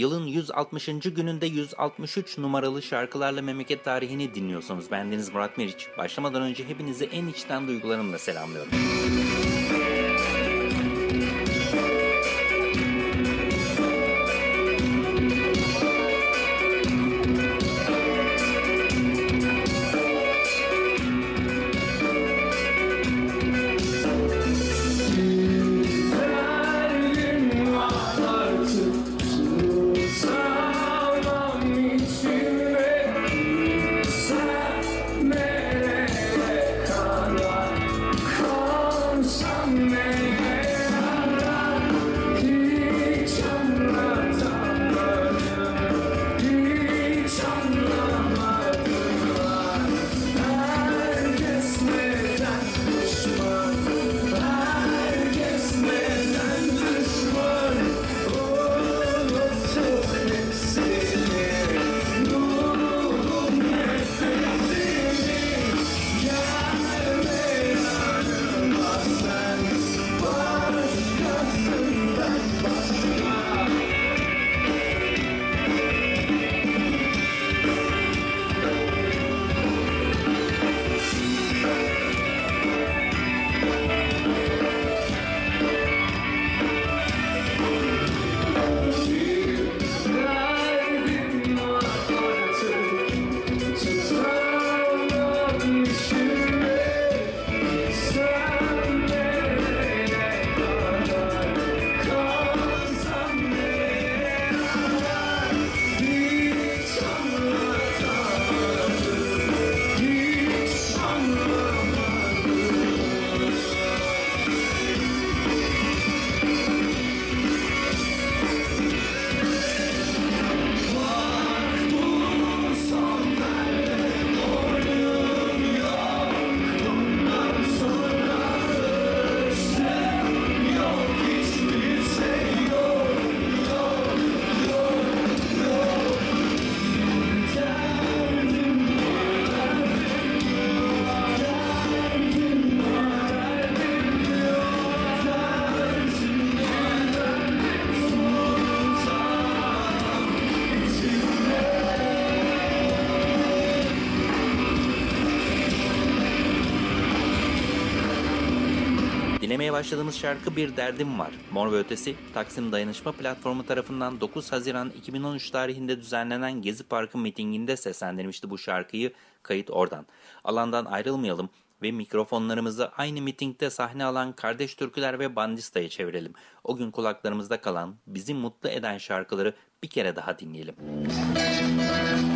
Yılın 160. gününde 163 numaralı şarkılarla memleket tarihini dinliyorsunuz. Bendeniz Murat Meriç. Başlamadan önce hepinizi en içten duygularımla selamlıyorum. Dinlemeye başladığımız şarkı Bir Derdim Var. Mor ve Ötesi, Taksim Dayanışma Platformu tarafından 9 Haziran 2013 tarihinde düzenlenen Gezi Parkı mitinginde seslendirmişti bu şarkıyı. Kayıt oradan. Alandan ayrılmayalım ve mikrofonlarımızı aynı mitingde sahne alan kardeş türküler ve bandistaya çevirelim. O gün kulaklarımızda kalan, bizi mutlu eden şarkıları bir kere daha dinleyelim. Müzik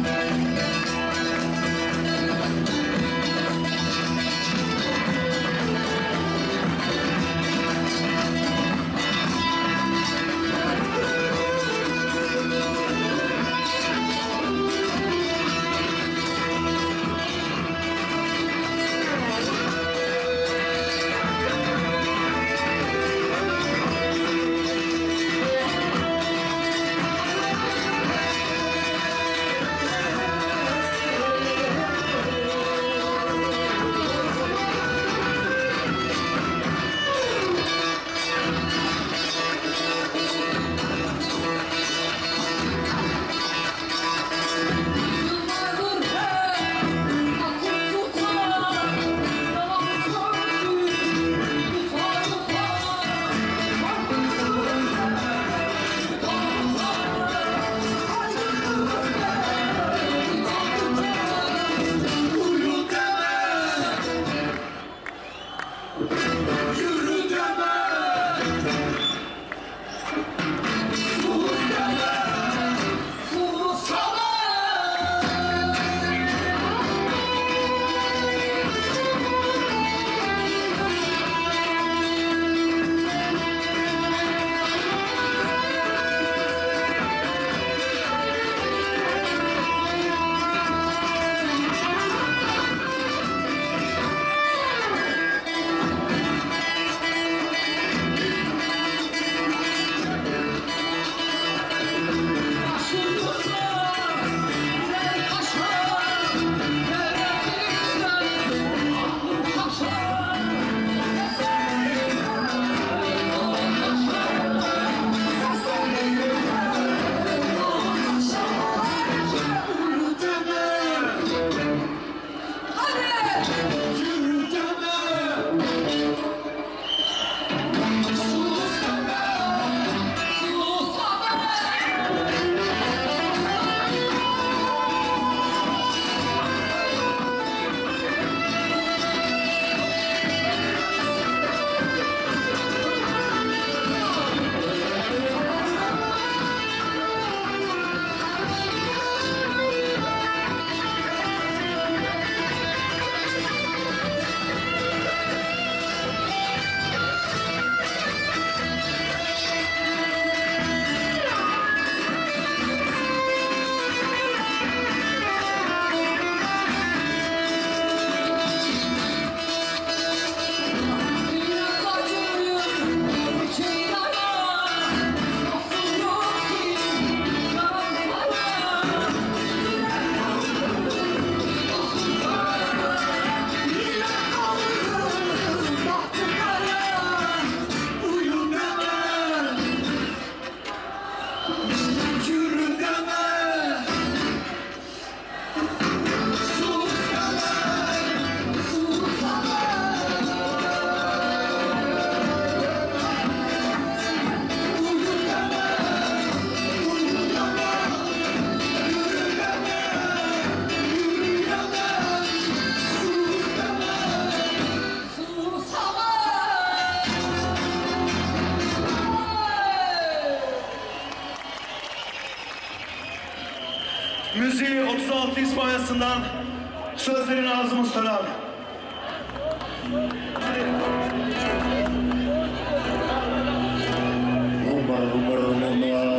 26 İspanyasından sözlerin ağzımız saran. Gemilerle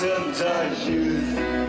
sometimes youth.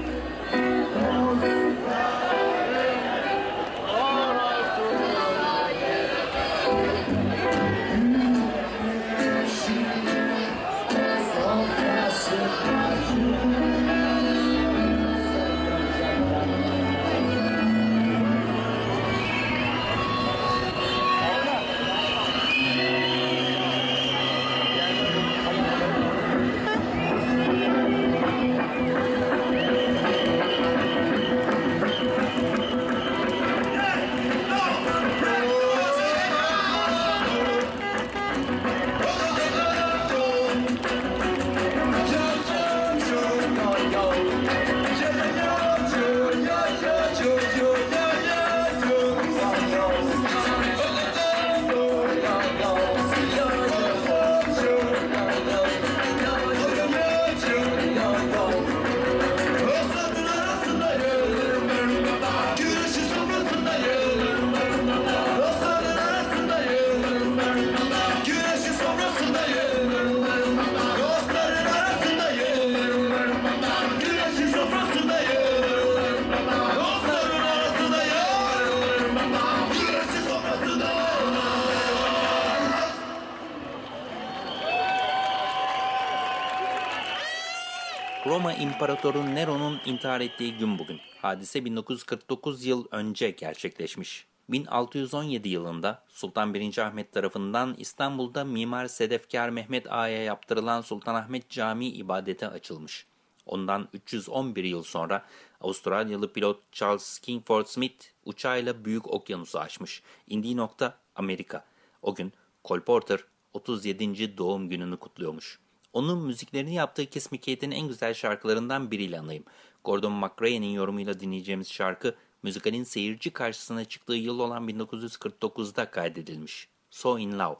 Roma İmparatoru Nero'nun intihar ettiği gün bugün. Hadise 1949 yıl önce gerçekleşmiş. 1617 yılında Sultan 1. Ahmet tarafından İstanbul'da Mimar Sedefkar Mehmet Ağa'ya yaptırılan Sultanahmet Camii ibadete açılmış. Ondan 311 yıl sonra Avustralyalı pilot Charles Kingford Smith uçağıyla Büyük Okyanus'u aşmış. İndiği nokta Amerika. O gün Cole Porter 37. doğum gününü kutluyormuş. Onun müziklerini yaptığı Kiss Kate'in en güzel şarkılarından biriyle anayım. Gordon McRae'nin yorumuyla dinleyeceğimiz şarkı, müzikalin seyirci karşısına çıktığı yıl olan 1949'da kaydedilmiş. So In Love.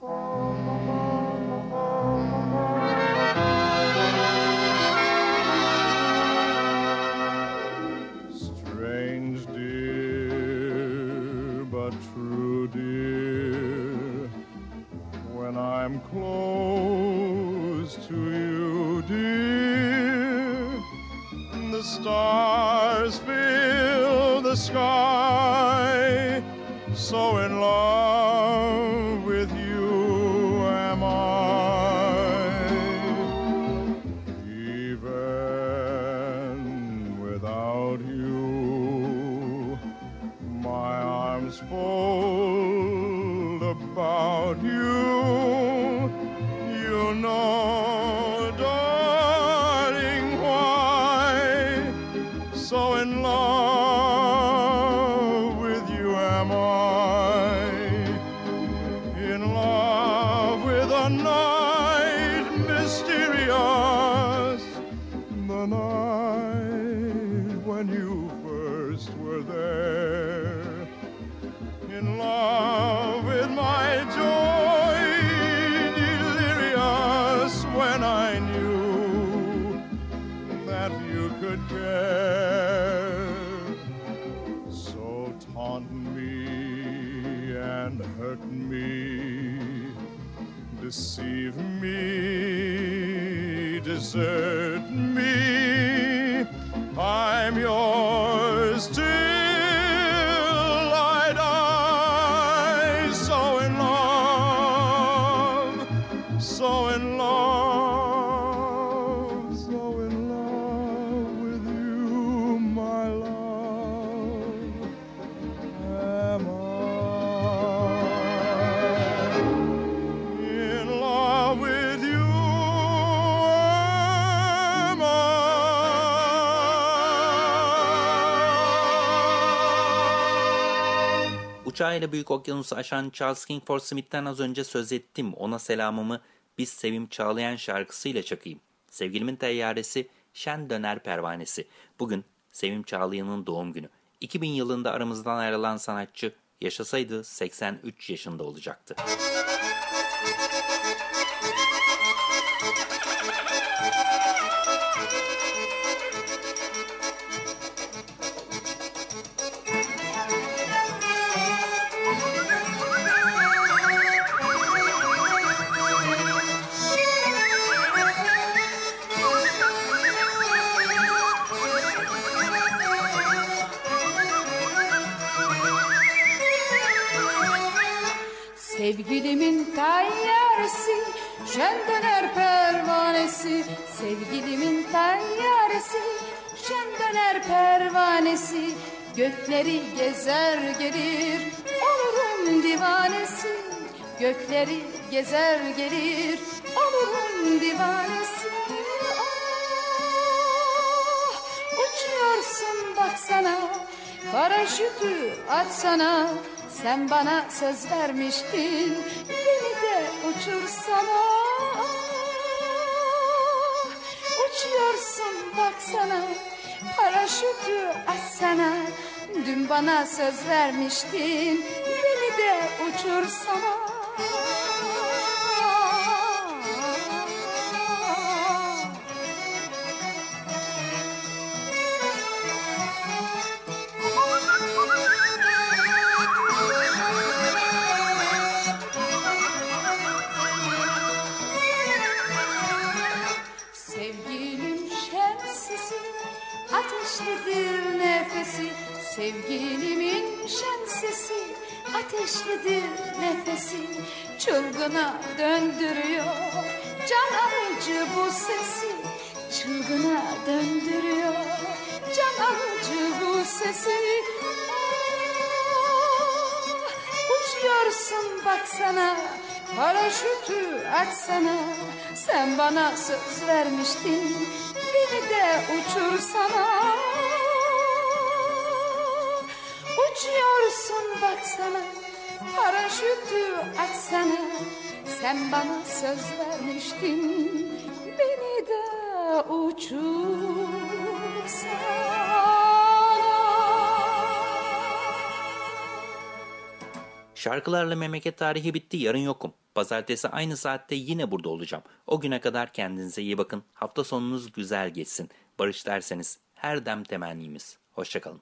True, dear. When I'm to you, dear, the stars fill the sky. So in love in love with my joy, delirious when I knew that you could care. So taunt me and hurt me, deceive me, desert. Uçağıyla Büyük Okyanusu aşan Charles Kingford Smith'ten az önce söz ettim. Ona selamımı Biz Sevim Çağlayan şarkısıyla çakayım. Sevgilimin teyyaresi Şen Döner Pervanesi. Bugün Sevim Çağlayan'ın doğum günü. 2000 yılında aramızdan ayrılan sanatçı yaşasaydı 83 yaşında olacaktı. Gökleri gezer gelir Olurum divanesi Ah, Uçuyorsun baksana Paraşütü açsana Sen bana söz vermiştin Beni de uçursana. Uçuyorsun baksana Paraşütü açsana Dün bana söz vermiştin Beni de uçursana Çılgına döndürüyor, can alıcı bu sesi. Çılgına döndürüyor, can alıcı bu sesi. Ah, Uçuyorsun baksana Paraşütü açsana Sen bana söz vermiştin Beni de uçursana Uçuyorsun baksana Paraşütü açsana Sen bana söz vermiştin Beni de Şarkılarla memleket tarihi bitti. Yarın yokum. Pazartesi aynı saatte yine burada olacağım. O güne kadar kendinize iyi bakın. Hafta sonunuz güzel geçsin. Barış derseniz her dem temennimiz. Hoşçakalın.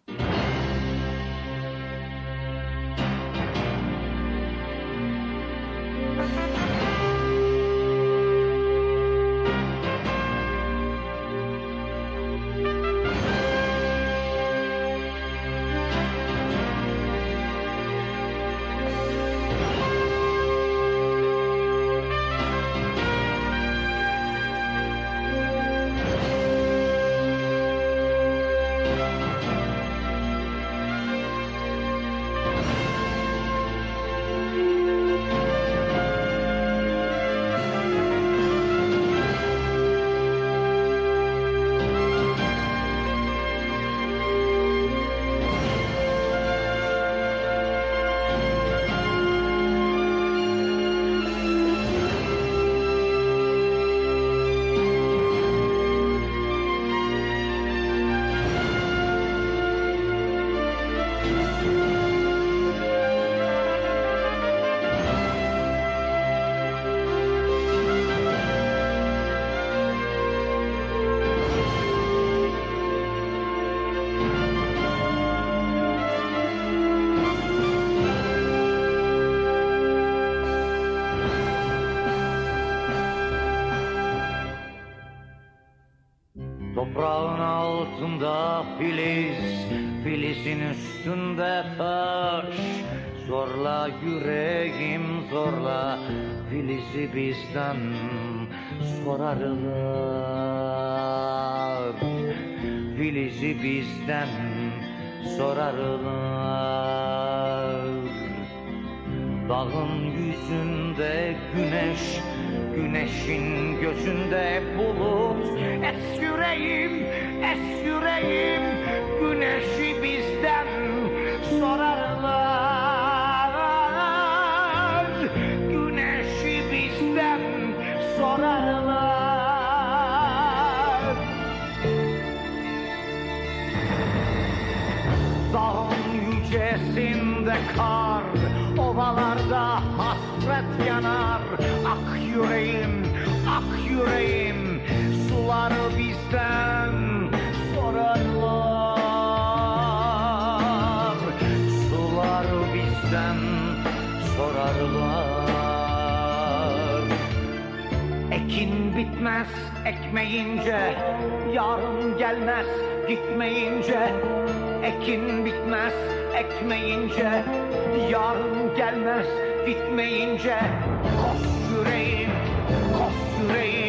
Toprağın altında filiz, filizin üstünde taş. Zorla yüreğim zorla filizi bizden sorarlar. Filizi bizden sorarlar. Dağın yüzünde güneş, güneşin gözünde bulut. Es yüreğim, es yüreğim, güneşi bizden sorarlar. Güneşi bizden sorarlar. Dağın yücesinde kar, ovalarda hasret yanar. Ak yüreğim, ak yüreğim, suları bizden sorarlar. Suları bizden sorarlar. Ekin bitmez ekmeyince Yarın gelmez gitmeyince Ekin bitmez ekmeyince Yarın gelmez gitmeyince Koş yüreğim, koş yüreğim